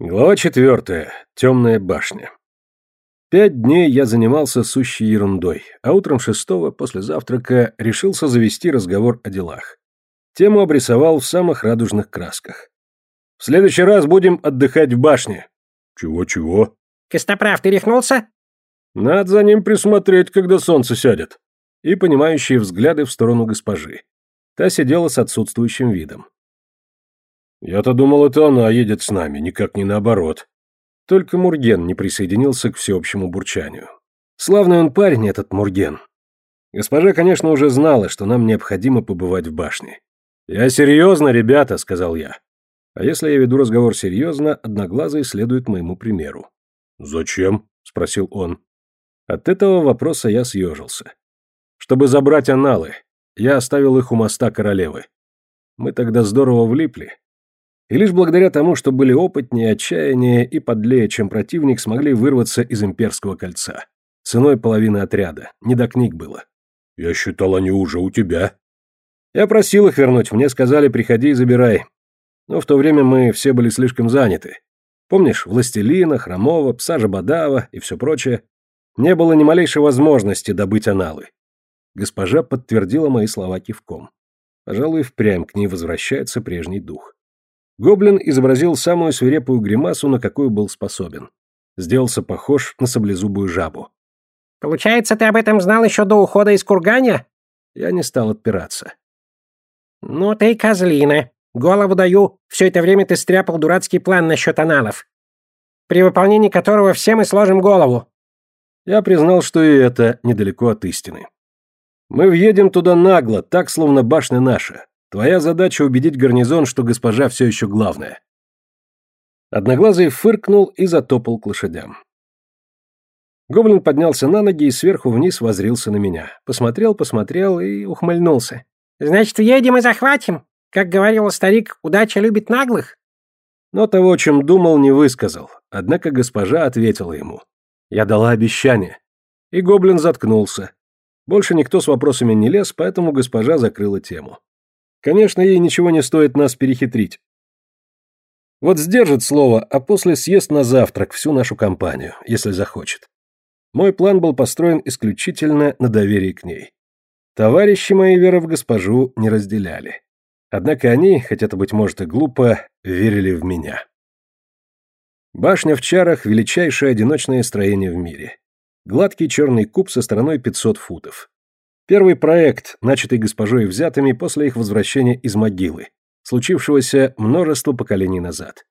Глава четвертая. Темная башня. Пять дней я занимался сущей ерундой, а утром шестого, после завтрака, решился завести разговор о делах. Тему обрисовал в самых радужных красках. В следующий раз будем отдыхать в башне. Чего-чего? Костоправ, ты рехнулся? Надо за ним присмотреть, когда солнце сядет. И понимающие взгляды в сторону госпожи. Та сидела с отсутствующим видом. Я-то думал, это она едет с нами, никак не наоборот. Только Мурген не присоединился к всеобщему бурчанию. Славный он парень, этот Мурген. Госпожа, конечно, уже знала, что нам необходимо побывать в башне. «Я серьезно, ребята», — сказал я. А если я веду разговор серьезно, одноглазый следует моему примеру. «Зачем?» — спросил он. От этого вопроса я съежился. Чтобы забрать аналы, я оставил их у моста королевы. Мы тогда здорово влипли, и лишь благодаря тому, что были опытнее, отчаяннее и подлее, чем противник, смогли вырваться из имперского кольца. Ценой половины отряда. Не до книг было. «Я считал, они уже у тебя». Я просил их вернуть, мне сказали, приходи и забирай. Но в то время мы все были слишком заняты. Помнишь, Властелина, Хромова, Пса Жабодава и все прочее? Не было ни малейшей возможности добыть аналы. Госпожа подтвердила мои слова кивком. Пожалуй, впрямь к ней возвращается прежний дух. Гоблин изобразил самую свирепую гримасу, на какую был способен. Сделался похож на саблезубую жабу. «Получается, ты об этом знал еще до ухода из курганя?» Я не стал отпираться. «Ну ты козлина. Голову даю. Все это время ты стряпал дурацкий план насчет аналов, при выполнении которого все мы сложим голову». Я признал, что и это недалеко от истины. Мы въедем туда нагло, так, словно башня наша. Твоя задача убедить гарнизон, что госпожа все еще главная. Одноглазый фыркнул и затопал к лошадям. Гоблин поднялся на ноги и сверху вниз возрился на меня. Посмотрел, посмотрел и ухмыльнулся. «Значит, едем и захватим? Как говорил старик, удача любит наглых?» Но того, чем думал, не высказал. Однако госпожа ответила ему. Я дала обещание. И гоблин заткнулся. Больше никто с вопросами не лез, поэтому госпожа закрыла тему. Конечно, ей ничего не стоит нас перехитрить. Вот сдержит слово, а после съест на завтрак всю нашу компанию, если захочет. Мой план был построен исключительно на доверии к ней. Товарищи мои веры в госпожу не разделяли. Однако они, хоть это, быть может, и глупо, верили в меня. Башня в чарах – величайшее одиночное строение в мире. Гладкий черный куб со стороной 500 футов. Первый проект, начатый госпожой взятыми после их возвращения из могилы, случившегося множество поколений назад.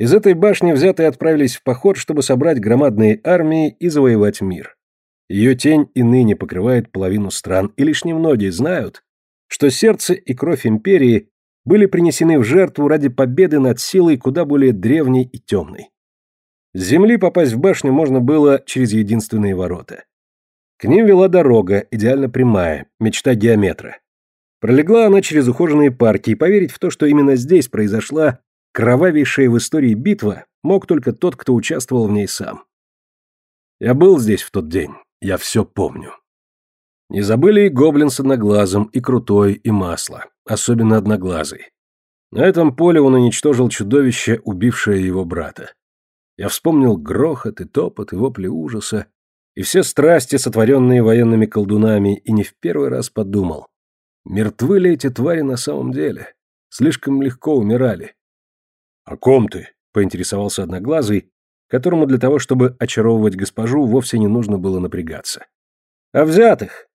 Из этой башни взятые отправились в поход, чтобы собрать громадные армии и завоевать мир. Ее тень и ныне покрывает половину стран, и лишь немногие знают, что сердце и кровь империи были принесены в жертву ради победы над силой куда более древней и темной. С земли попасть в башню можно было через единственные ворота. К ним вела дорога, идеально прямая, мечта геометра. Пролегла она через ухоженные парки, и поверить в то, что именно здесь произошла кровавейшая в истории битва, мог только тот, кто участвовал в ней сам. Я был здесь в тот день, я все помню. Не забыли и гоблин с одноглазым, и крутой, и масло, особенно одноглазый. На этом поле он уничтожил чудовище, убившее его брата. Я вспомнил грохот и топот, и вопли ужаса, и все страсти, сотворенные военными колдунами, и не в первый раз подумал, мертвы ли эти твари на самом деле? Слишком легко умирали. «О ком ты?» — поинтересовался Одноглазый, которому для того, чтобы очаровывать госпожу, вовсе не нужно было напрягаться. «О взятых!»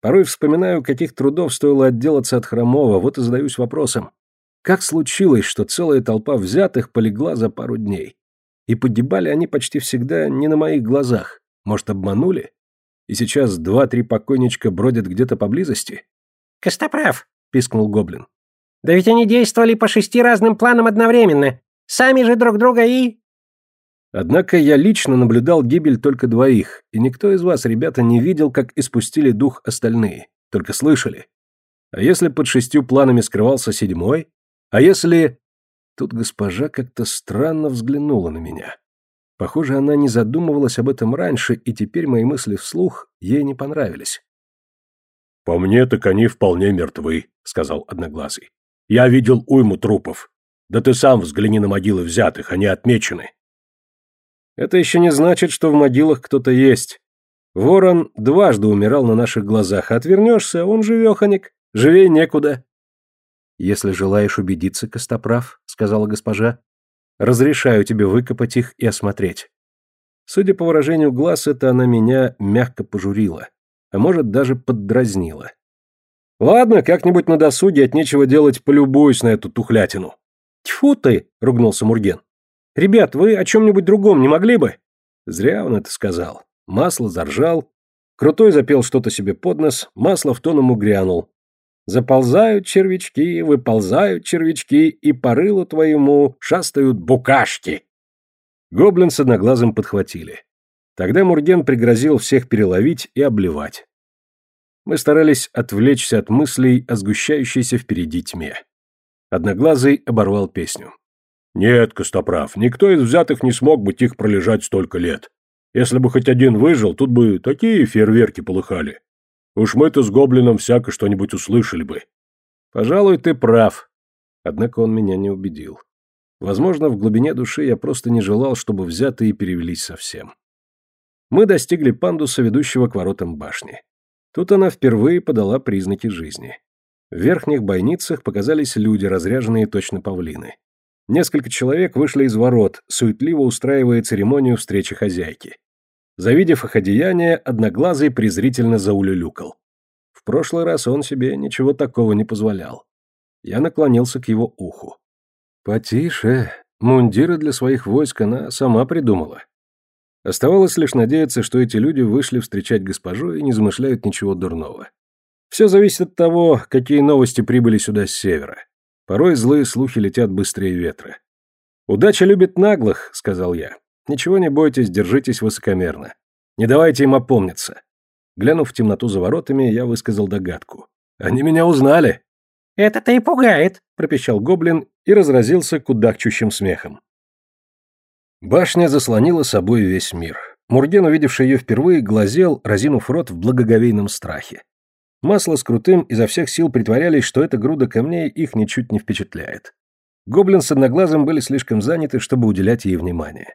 Порой вспоминаю, каких трудов стоило отделаться от Хромова, вот и задаюсь вопросом, как случилось, что целая толпа взятых полегла за пару дней? И погибали они почти всегда не на моих глазах. Может, обманули? И сейчас два-три покойничка бродят где-то поблизости? «Костоправ», — пискнул гоблин. «Да ведь они действовали по шести разным планам одновременно. Сами же друг друга и...» Однако я лично наблюдал гибель только двоих, и никто из вас, ребята, не видел, как испустили дух остальные, только слышали. А если под шестью планами скрывался седьмой? А если... Тут госпожа как-то странно взглянула на меня. Похоже, она не задумывалась об этом раньше, и теперь мои мысли вслух ей не понравились. «По мне, так они вполне мертвы», — сказал Одноглазый. «Я видел уйму трупов. Да ты сам взгляни на могилы взятых, они отмечены. Это еще не значит, что в могилах кто-то есть. Ворон дважды умирал на наших глазах. Отвернешься, он живеханик. Живей некуда. Если желаешь убедиться, Костоправ, сказала госпожа, разрешаю тебе выкопать их и осмотреть. Судя по выражению глаз, это она меня мягко пожурила, а может даже поддразнила. Ладно, как-нибудь на досуге от нечего делать полюбуюсь на эту тухлятину. Тьфу ты, ругнулся Мурген. Ребят, вы о чем-нибудь другом не могли бы? Зря он это сказал. Масло заржал. Крутой запел что-то себе под нос, масло в тон ему грянул. Заползают червячки, выползают червячки, и по рылу твоему шастают букашки. Гоблин с одноглазым подхватили. Тогда Мурген пригрозил всех переловить и обливать. Мы старались отвлечься от мыслей о сгущающейся впереди тьме. Одноглазый оборвал песню. «Нет, Костоправ, никто из взятых не смог бы тихо пролежать столько лет. Если бы хоть один выжил, тут бы такие фейерверки полыхали. Уж мы-то с гоблином всяко что-нибудь услышали бы». «Пожалуй, ты прав». Однако он меня не убедил. Возможно, в глубине души я просто не желал, чтобы взятые перевелись совсем. Мы достигли пандуса, ведущего к воротам башни. Тут она впервые подала признаки жизни. В верхних бойницах показались люди, разряженные точно павлины. Несколько человек вышли из ворот, суетливо устраивая церемонию встречи хозяйки. Завидев их одеяние, Одноглазый презрительно заулюлюкал. В прошлый раз он себе ничего такого не позволял. Я наклонился к его уху. «Потише. Мундиры для своих войск она сама придумала. Оставалось лишь надеяться, что эти люди вышли встречать госпожу и не замышляют ничего дурного. Все зависит от того, какие новости прибыли сюда с севера. Порой злые слухи летят быстрее ветра. «Удача любит наглых», — сказал я. «Ничего не бойтесь, держитесь высокомерно. Не давайте им опомниться». Глянув в темноту за воротами, я высказал догадку. «Они меня узнали!» «Это-то и пугает», — пропищал гоблин и разразился кудахчущим смехом. Башня заслонила собой весь мир. Мурген, увидевший ее впервые, глазел, разинув рот в благоговейном страхе. Масло с крутым изо всех сил притворялись, что эта груда камней их ничуть не впечатляет. Гоблин с одноглазым были слишком заняты, чтобы уделять ей внимание.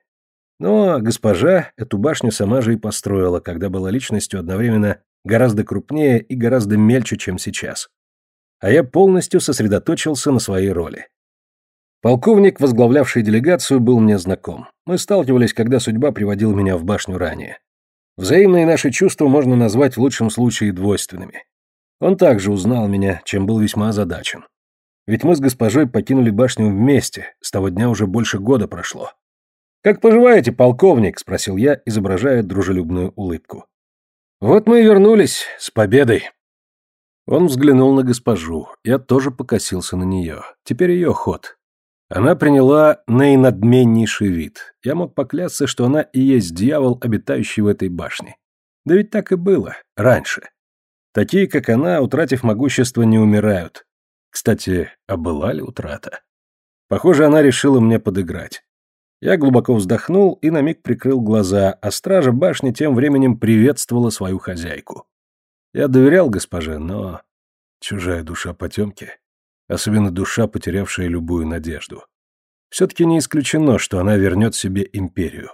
Но госпожа эту башню сама же и построила, когда была личностью одновременно гораздо крупнее и гораздо мельче, чем сейчас. А я полностью сосредоточился на своей роли. Полковник, возглавлявший делегацию, был мне знаком. Мы сталкивались, когда судьба приводила меня в башню ранее. Взаимные наши чувства можно назвать в лучшем случае двойственными. Он также узнал меня, чем был весьма озадачен. Ведь мы с госпожой покинули башню вместе, с того дня уже больше года прошло. «Как поживаете, полковник?» – спросил я, изображая дружелюбную улыбку. «Вот мы и вернулись, с победой!» Он взглянул на госпожу, я тоже покосился на нее. Теперь ее ход. Она приняла наинадменнейший вид. Я мог поклясться, что она и есть дьявол, обитающий в этой башне. Да ведь так и было, раньше. Такие, как она, утратив могущество, не умирают. Кстати, а была ли утрата? Похоже, она решила мне подыграть. Я глубоко вздохнул и на миг прикрыл глаза, а стража башни тем временем приветствовала свою хозяйку. Я доверял госпоже, но... Чужая душа потемки особенно душа, потерявшая любую надежду. Все-таки не исключено, что она вернет себе империю.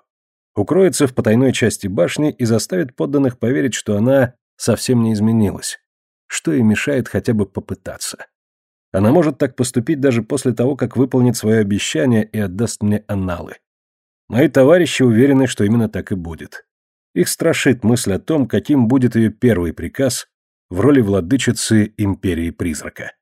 Укроется в потайной части башни и заставит подданных поверить, что она совсем не изменилась. Что ей мешает хотя бы попытаться. Она может так поступить даже после того, как выполнит свое обещание и отдаст мне анналы. Мои товарищи уверены, что именно так и будет. Их страшит мысль о том, каким будет ее первый приказ в роли владычицы империи призрака.